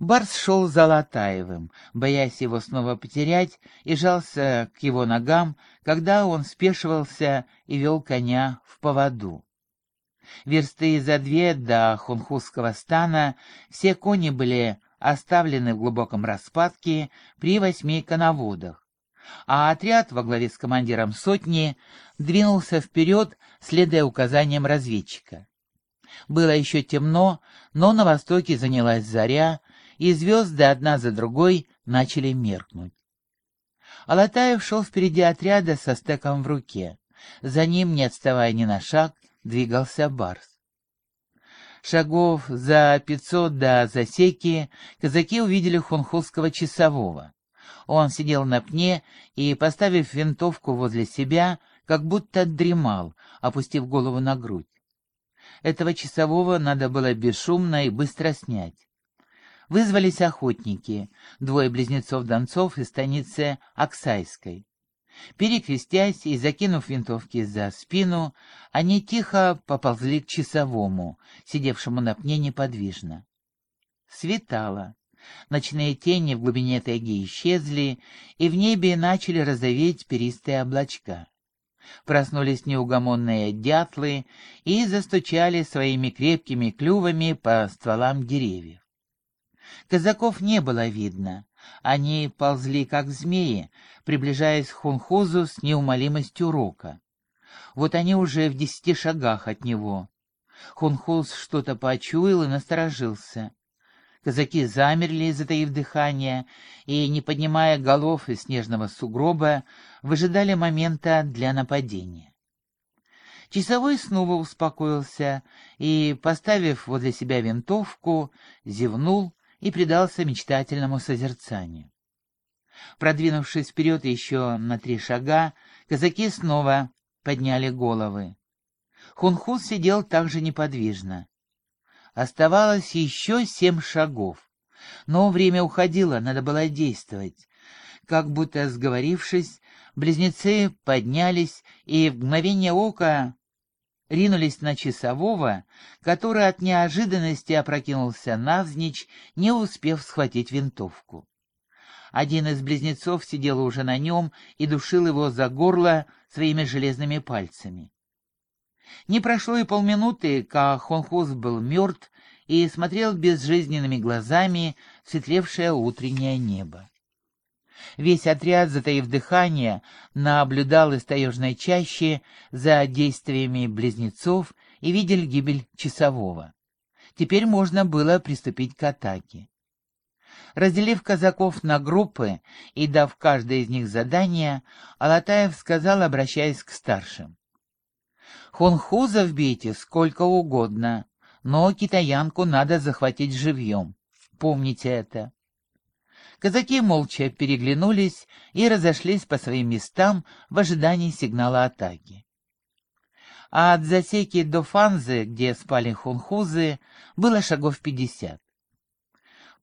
Барс шел за Латаевым, боясь его снова потерять, и жался к его ногам, когда он спешивался и вел коня в поводу. Версты за две до хунхузского стана все кони были оставлены в глубоком распадке при восьми коноводах, а отряд во главе с командиром сотни двинулся вперед, следуя указаниям разведчика. Было еще темно, но на востоке занялась заря, и звезды одна за другой начали меркнуть. Алатаев шел впереди отряда со стеком в руке. За ним, не отставая ни на шаг, двигался Барс. Шагов за пятьсот до засеки казаки увидели хунхузского часового. Он сидел на пне и, поставив винтовку возле себя, как будто дремал, опустив голову на грудь. Этого часового надо было бесшумно и быстро снять. Вызвались охотники, двое близнецов-донцов из станицы Оксайской. Перекрестясь и закинув винтовки за спину, они тихо поползли к часовому, сидевшему на пне неподвижно. Светало. Ночные тени в глубине тайги исчезли, и в небе начали розоветь перистые облачка. Проснулись неугомонные дятлы и застучали своими крепкими клювами по стволам деревьев. Казаков не было видно. Они ползли, как змеи, приближаясь к Хунхузу с неумолимостью рока. Вот они уже в десяти шагах от него. Хунхуз что-то почуял и насторожился. Казаки замерли, затаив дыхание, и, не поднимая голов из снежного сугроба, выжидали момента для нападения. Часовой снова успокоился и, поставив возле себя винтовку, зевнул и предался мечтательному созерцанию. Продвинувшись вперед еще на три шага, казаки снова подняли головы. Хунхус сидел также неподвижно. Оставалось еще семь шагов. Но время уходило, надо было действовать. Как будто сговорившись, близнецы поднялись и в мгновение ока ринулись на часового, который от неожиданности опрокинулся навзничь, не успев схватить винтовку. Один из близнецов сидел уже на нем и душил его за горло своими железными пальцами. Не прошло и полминуты, как Хонхуз был мертв и смотрел безжизненными глазами светлевшее утреннее небо. Весь отряд, затаив дыхание, наблюдал из таежной чащи за действиями близнецов и видел гибель часового. Теперь можно было приступить к атаке. Разделив казаков на группы и дав каждой из них задание, Алатаев сказал, обращаясь к старшим. Хунхузов бейте сколько угодно, но китаянку надо захватить живьем. Помните это. Казаки молча переглянулись и разошлись по своим местам в ожидании сигнала атаки. А от засеки до Фанзы, где спали хунхузы, было шагов пятьдесят.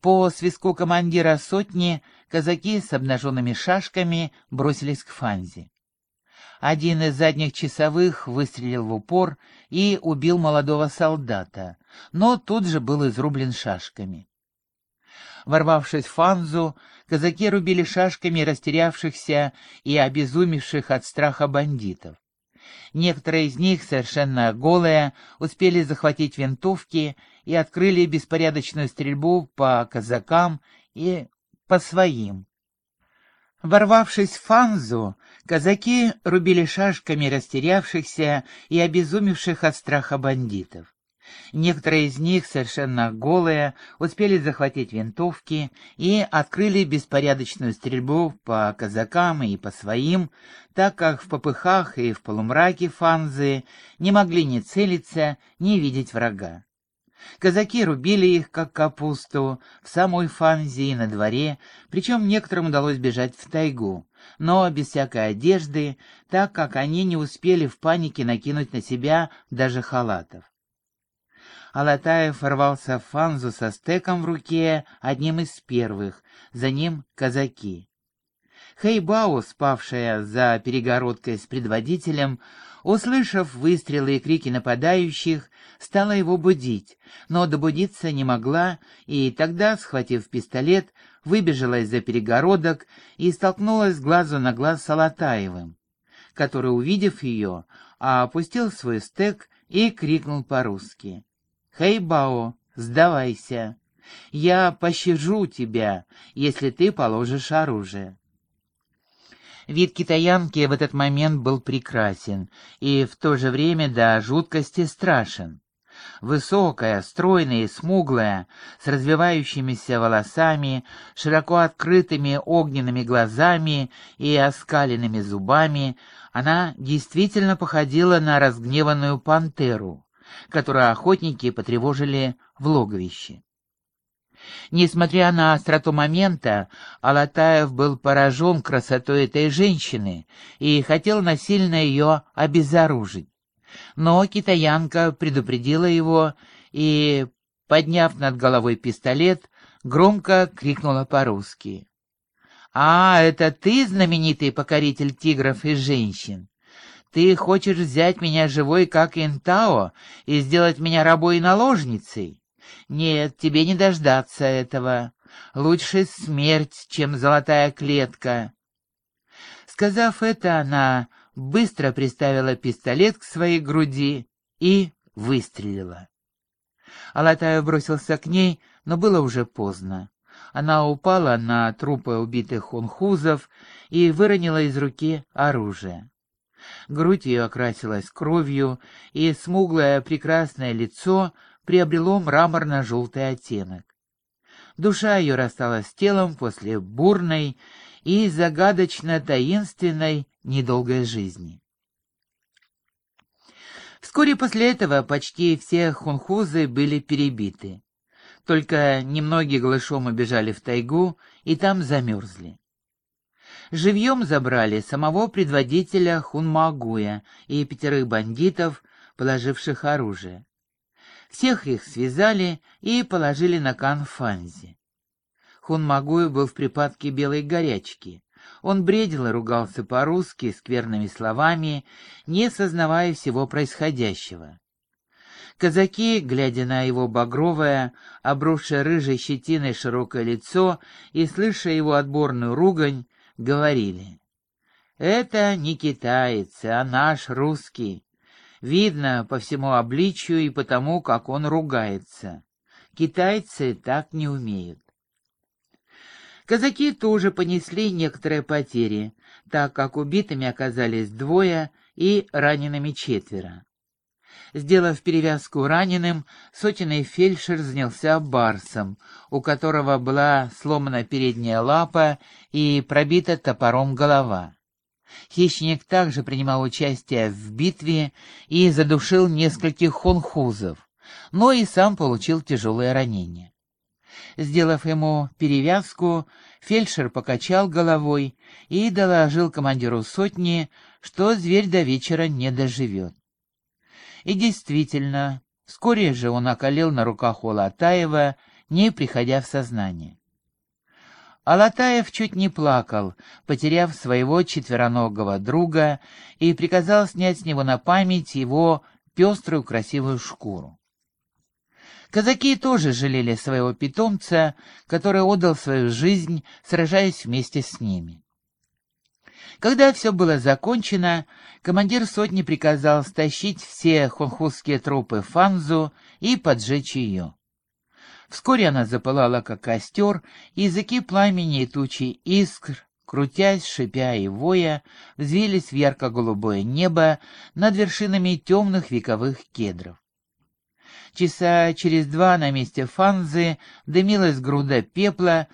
По свистку командира сотни казаки с обнаженными шашками бросились к Фанзе. Один из задних часовых выстрелил в упор и убил молодого солдата, но тут же был изрублен шашками. Ворвавшись в Фанзу, казаки рубили шашками растерявшихся и обезумевших от страха бандитов. Некоторые из них, совершенно голые, успели захватить винтовки и открыли беспорядочную стрельбу по казакам и по своим. Ворвавшись в Фанзу, казаки рубили шашками растерявшихся и обезумевших от страха бандитов. Некоторые из них, совершенно голые, успели захватить винтовки и открыли беспорядочную стрельбу по казакам и по своим, так как в попыхах и в полумраке фанзы не могли ни целиться, ни видеть врага. Казаки рубили их, как капусту, в самой фанзе и на дворе, причем некоторым удалось бежать в тайгу, но без всякой одежды, так как они не успели в панике накинуть на себя даже халатов. Алатаев ворвался в фанзу со стеком в руке, одним из первых, за ним казаки. Хэйбао, спавшая за перегородкой с предводителем, услышав выстрелы и крики нападающих, стала его будить, но добудиться не могла, и тогда, схватив пистолет, выбежала из-за перегородок и столкнулась глазу на глаз с Алатаевым, который, увидев ее, опустил свой стек и крикнул по-русски. «Хэйбао, сдавайся! Я пощажу тебя, если ты положишь оружие!» Вид китаянки в этот момент был прекрасен и в то же время до жуткости страшен. Высокая, стройная и смуглая, с развивающимися волосами, широко открытыми огненными глазами и оскаленными зубами, она действительно походила на разгневанную пантеру, которую охотники потревожили в логовище. Несмотря на остроту момента, Алатаев был поражен красотой этой женщины и хотел насильно ее обезоружить. Но китаянка предупредила его и, подняв над головой пистолет, громко крикнула по-русски. «А, это ты, знаменитый покоритель тигров и женщин? Ты хочешь взять меня живой, как Интао, и сделать меня рабой и наложницей? Нет, тебе не дождаться этого. Лучше смерть, чем золотая клетка. Сказав это, она быстро приставила пистолет к своей груди и выстрелила. Алатая бросился к ней, но было уже поздно. Она упала на трупы убитых хунхузов и выронила из руки оружие. Грудь ее окрасилась кровью, и смуглое прекрасное лицо приобрело мраморно-желтый оттенок. Душа ее рассталась с телом после бурной и загадочно-таинственной недолгой жизни. Вскоре после этого почти все хунхузы были перебиты. Только немногие глышом убежали в тайгу и там замерзли. Живьем забрали самого предводителя Хунмагуя и пятерых бандитов, положивших оружие. Всех их связали и положили на Канфанзи. Хун Магуй был в припадке белой горячки. Он бредил и ругался по-русски скверными словами, не сознавая всего происходящего. Казаки, глядя на его багровое, обросшее рыжей щетиной широкое лицо и слыша его отборную ругань, говорили, «Это не китаец, а наш русский. Видно по всему обличию и потому, как он ругается. Китайцы так не умеют. Казаки тоже понесли некоторые потери, так как убитыми оказались двое и ранеными четверо. Сделав перевязку раненым, сотенный фельдшер занялся барсом, у которого была сломана передняя лапа и пробита топором голова. Хищник также принимал участие в битве и задушил нескольких хунхузов, но и сам получил тяжелое ранение. Сделав ему перевязку, фельдшер покачал головой и доложил командиру сотни, что зверь до вечера не доживет. И действительно, вскоре же он околел на руках у Латаева, не приходя в сознание. Алатаев чуть не плакал, потеряв своего четвероногого друга, и приказал снять с него на память его пеструю красивую шкуру. Казаки тоже жалели своего питомца, который отдал свою жизнь, сражаясь вместе с ними. Когда все было закончено, командир сотни приказал стащить все хунхузские трупы Фанзу и поджечь ее. Вскоре она запылала, как костер, и языки пламени и тучи искр, крутясь, шипя и воя, взвились в ярко-голубое небо над вершинами темных вековых кедров. Часа через два на месте Фанзы дымилась груда пепла,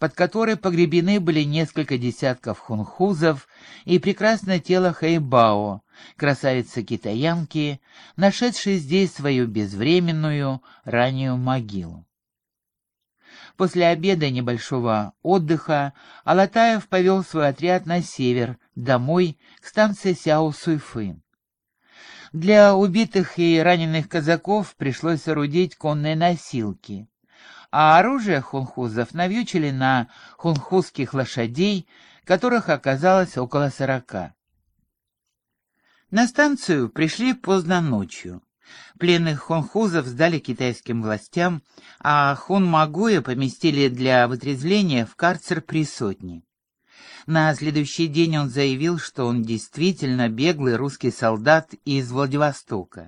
под которой погребены были несколько десятков хунхузов и прекрасное тело Хэйбао, красавицы-китаянки, нашедшей здесь свою безвременную раннюю могилу. После обеда и небольшого отдыха Алатаев повел свой отряд на север, домой, к станции Сяо-Суйфы. Для убитых и раненых казаков пришлось соорудить конные носилки, а оружие хунхузов навьючили на хунхузских лошадей, которых оказалось около сорока. На станцию пришли поздно ночью. Пленных хунхузов сдали китайским властям, а хун Магуя поместили для вытрезвления в карцер при сотне. На следующий день он заявил, что он действительно беглый русский солдат из Владивостока.